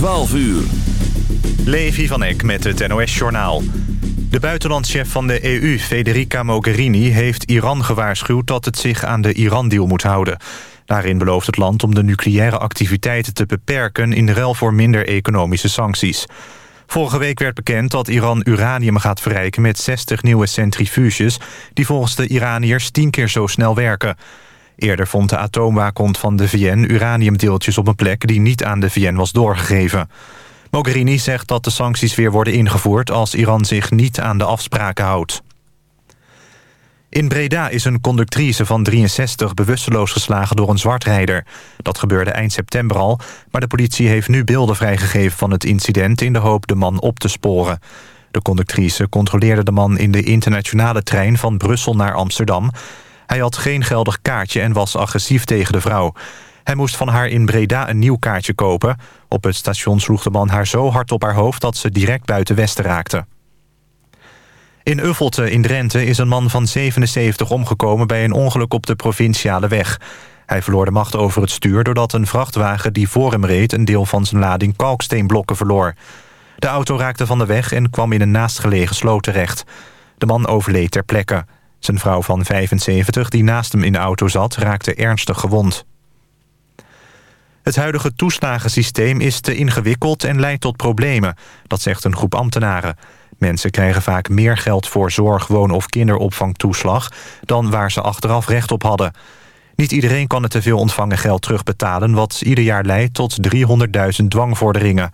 12 uur. Levi van Eck met het NOS-journaal. De buitenlandchef van de EU, Federica Mogherini, heeft Iran gewaarschuwd... dat het zich aan de Iran-deal moet houden. Daarin belooft het land om de nucleaire activiteiten te beperken... in ruil voor minder economische sancties. Vorige week werd bekend dat Iran uranium gaat verrijken... met 60 nieuwe centrifuges... die volgens de Iraniërs tien keer zo snel werken... Eerder vond de atoomwaakhond van de VN uraniumdeeltjes op een plek die niet aan de VN was doorgegeven. Mogherini zegt dat de sancties weer worden ingevoerd als Iran zich niet aan de afspraken houdt. In Breda is een conductrice van 63 bewusteloos geslagen door een zwartrijder. Dat gebeurde eind september al, maar de politie heeft nu beelden vrijgegeven van het incident in de hoop de man op te sporen. De conductrice controleerde de man in de internationale trein van Brussel naar Amsterdam. Hij had geen geldig kaartje en was agressief tegen de vrouw. Hij moest van haar in Breda een nieuw kaartje kopen. Op het station sloeg de man haar zo hard op haar hoofd... dat ze direct buiten Westen raakte. In Uffelte in Drenthe is een man van 77 omgekomen... bij een ongeluk op de provinciale weg. Hij verloor de macht over het stuur... doordat een vrachtwagen die voor hem reed... een deel van zijn lading kalksteenblokken verloor. De auto raakte van de weg en kwam in een naastgelegen sloot terecht. De man overleed ter plekke. Zijn vrouw van 75, die naast hem in de auto zat, raakte ernstig gewond. Het huidige toeslagensysteem is te ingewikkeld en leidt tot problemen. Dat zegt een groep ambtenaren. Mensen krijgen vaak meer geld voor zorg, woon- of kinderopvangtoeslag... dan waar ze achteraf recht op hadden. Niet iedereen kan het te veel ontvangen geld terugbetalen... wat ieder jaar leidt tot 300.000 dwangvorderingen.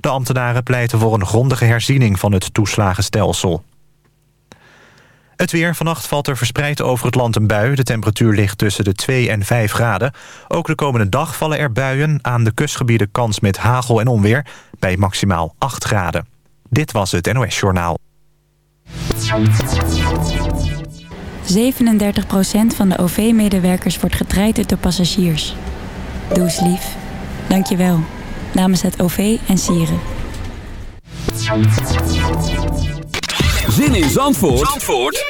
De ambtenaren pleiten voor een grondige herziening van het toeslagenstelsel. Het weer. Vannacht valt er verspreid over het land een bui. De temperatuur ligt tussen de 2 en 5 graden. Ook de komende dag vallen er buien. Aan de kustgebieden kans met hagel en onweer. Bij maximaal 8 graden. Dit was het NOS Journaal. 37% van de OV-medewerkers wordt getraind door passagiers. Doe eens lief. Dank je wel. Namens het OV en Sieren. Zin in Zandvoort, Zandvoort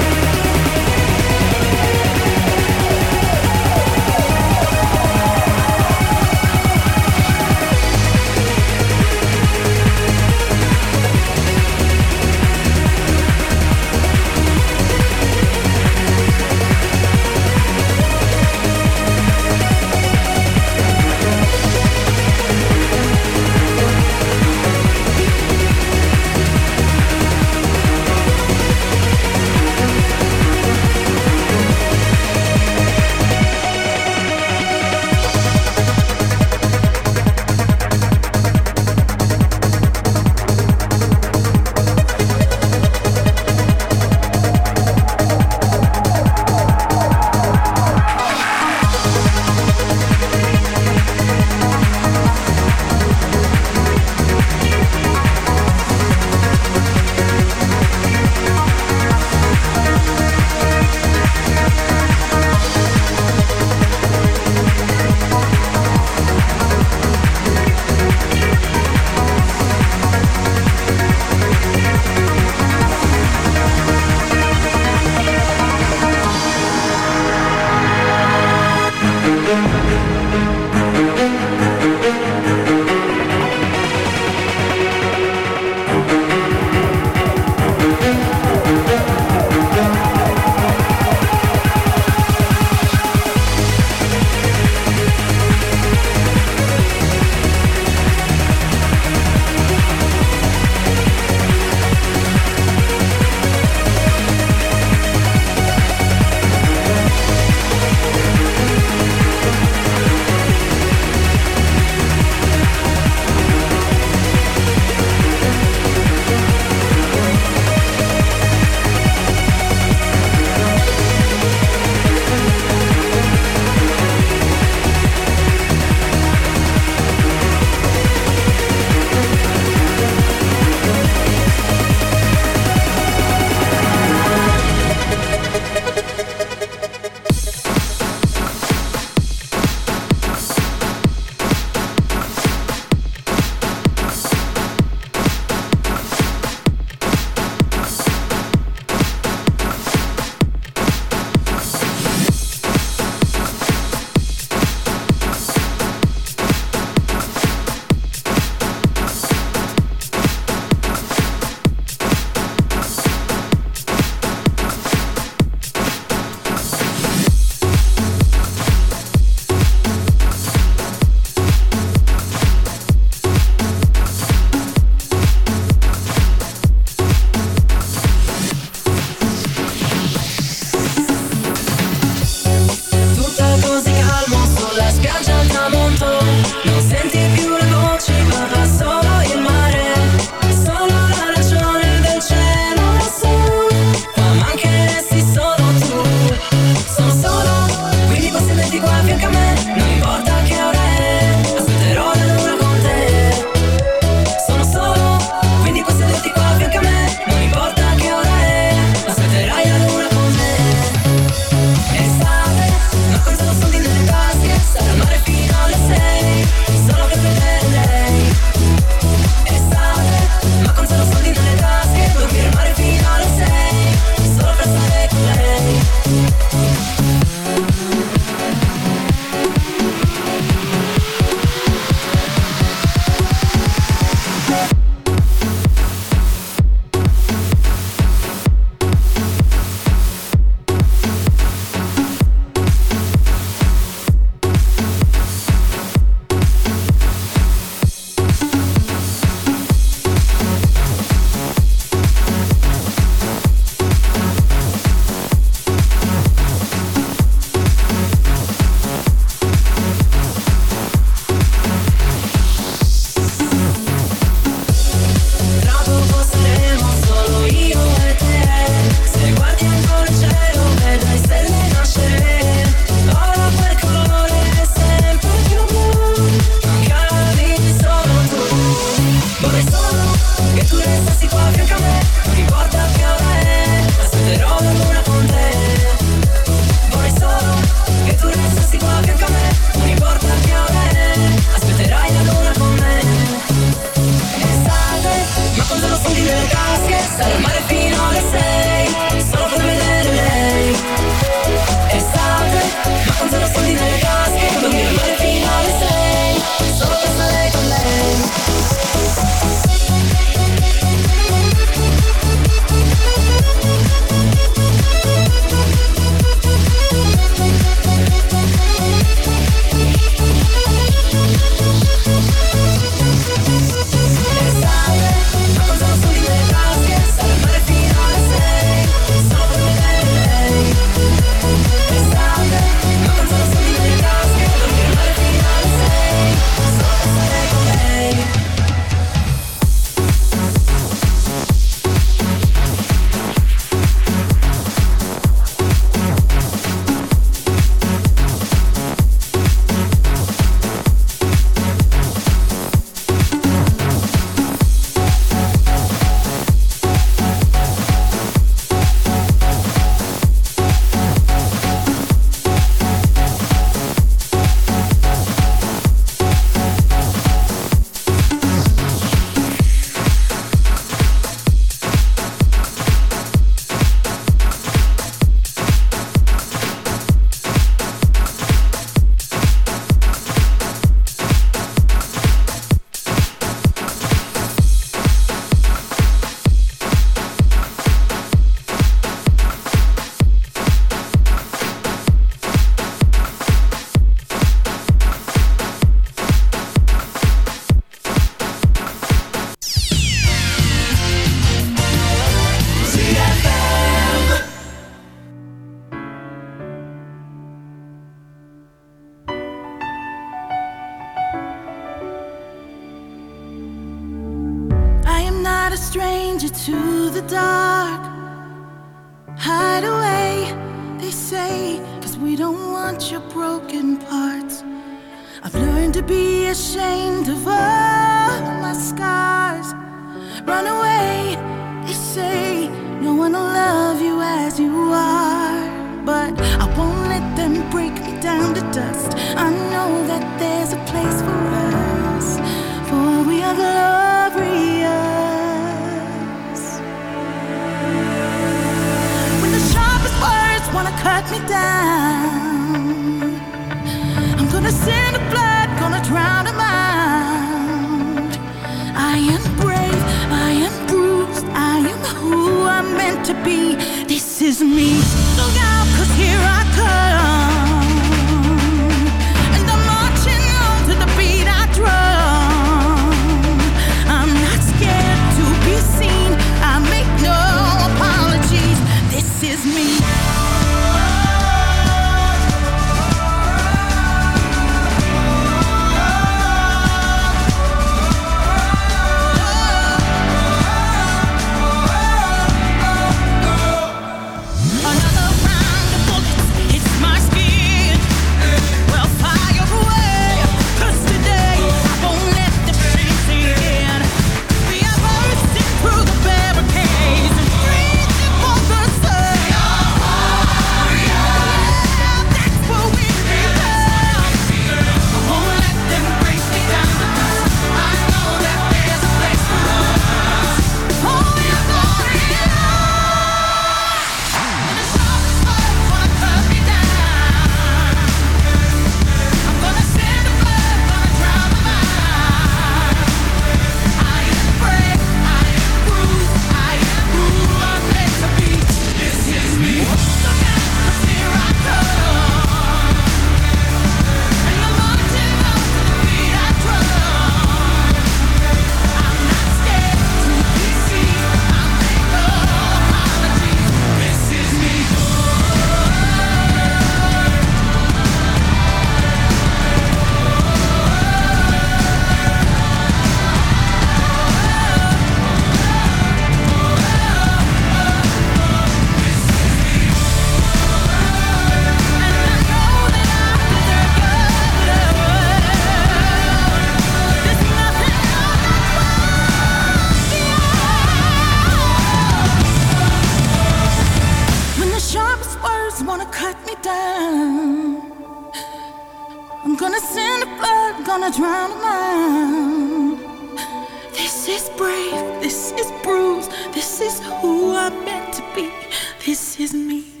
Is me?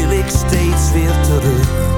wil ik steeds weer terug.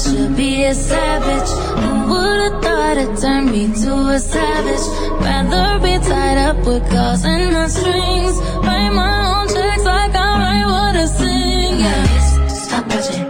should be a savage? Who would've thought it turned me to a savage? Rather be tied up with calls and the strings. Write my own checks like I write what I sing, yeah. Stop watching.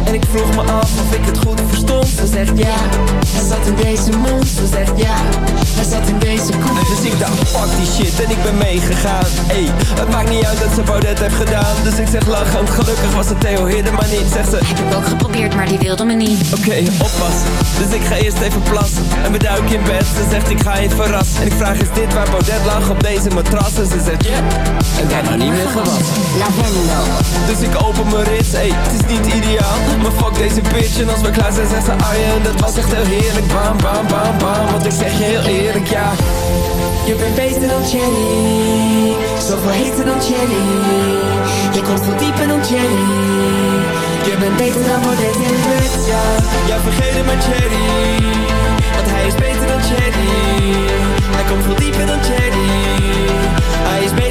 En ik vroeg me af of ik het goed verstond Ze zegt ja Hij zat in deze mond Ze zegt ja Hij zat in deze koek Dus ik dacht fuck die shit en ik ben meegegaan Ey, het maakt niet uit dat ze Baudet heeft gedaan Dus ik zeg lachend Gelukkig was het Theo Hidden maar niet Zegt ze Heb ik ook geprobeerd, maar die wilde me niet. Oké, oppassen. Dus ik ga eerst even plassen. En we duiken in bed. Ze zegt ik ga je verrassen. En ik vraag is dit waar Baudet lag op deze matras? En ze zegt ja. En daarna niet meer gewassen. Lavendel. Dus ik open mijn rits, ey, het is niet ideaal Maar fuck deze bitch. En als we klaar zijn zegt ze Arjen Dat was echt heel heerlijk, bam bam bam bam Want ik zeg je heel eerlijk, ja. Je bent beter dan Jenny. Zoveel heter dan Jenny. Je komt veel dieper dan Jenny. Je bent beter dan Baudet in bed, ja. Ja, vergeet het maar Jenny Want hij is beter dan Jenny. Hij komt veel dieper dan Jenny. Hij is beter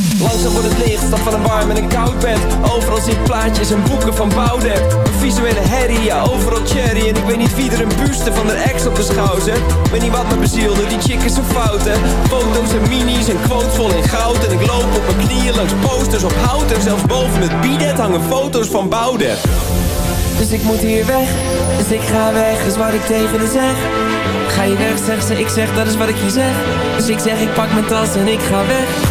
Langzaam wordt het licht, stap van een warm en een koud bed. Overal ik plaatjes en boeken van Boudewijn Een visuele herrie, ja overal cherry. En ik weet niet wie er een buste van de ex op de schouw zet Weet niet wat me bezielde, die chick is zo fout hè. Foto's en minis en quotes vol in goud. En ik loop op mijn knieën langs posters op hout. En zelfs boven het bidet hangen foto's van Boudewijn Dus ik moet hier weg, dus ik ga weg, is wat ik tegen haar zeg. Ga je weg, zegt ze, ik zeg, dat is wat ik je zeg. Dus ik zeg, ik pak mijn tas en ik ga weg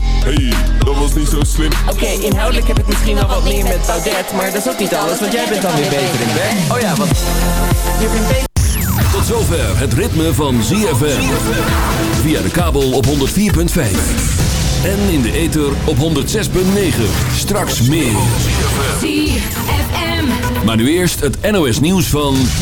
Hey, dat was niet zo slim Oké, inhoudelijk heb ik misschien wel wat meer met Baudet Maar dat is ook niet alles, want jij bent dan weer beter in bed Oh ja, want je bent beter Tot zover het ritme van ZFM. Via de kabel op 104.5. En in de ether op 106.9. Straks meer. ZFM. Maar nu eerst het NOS nieuws van...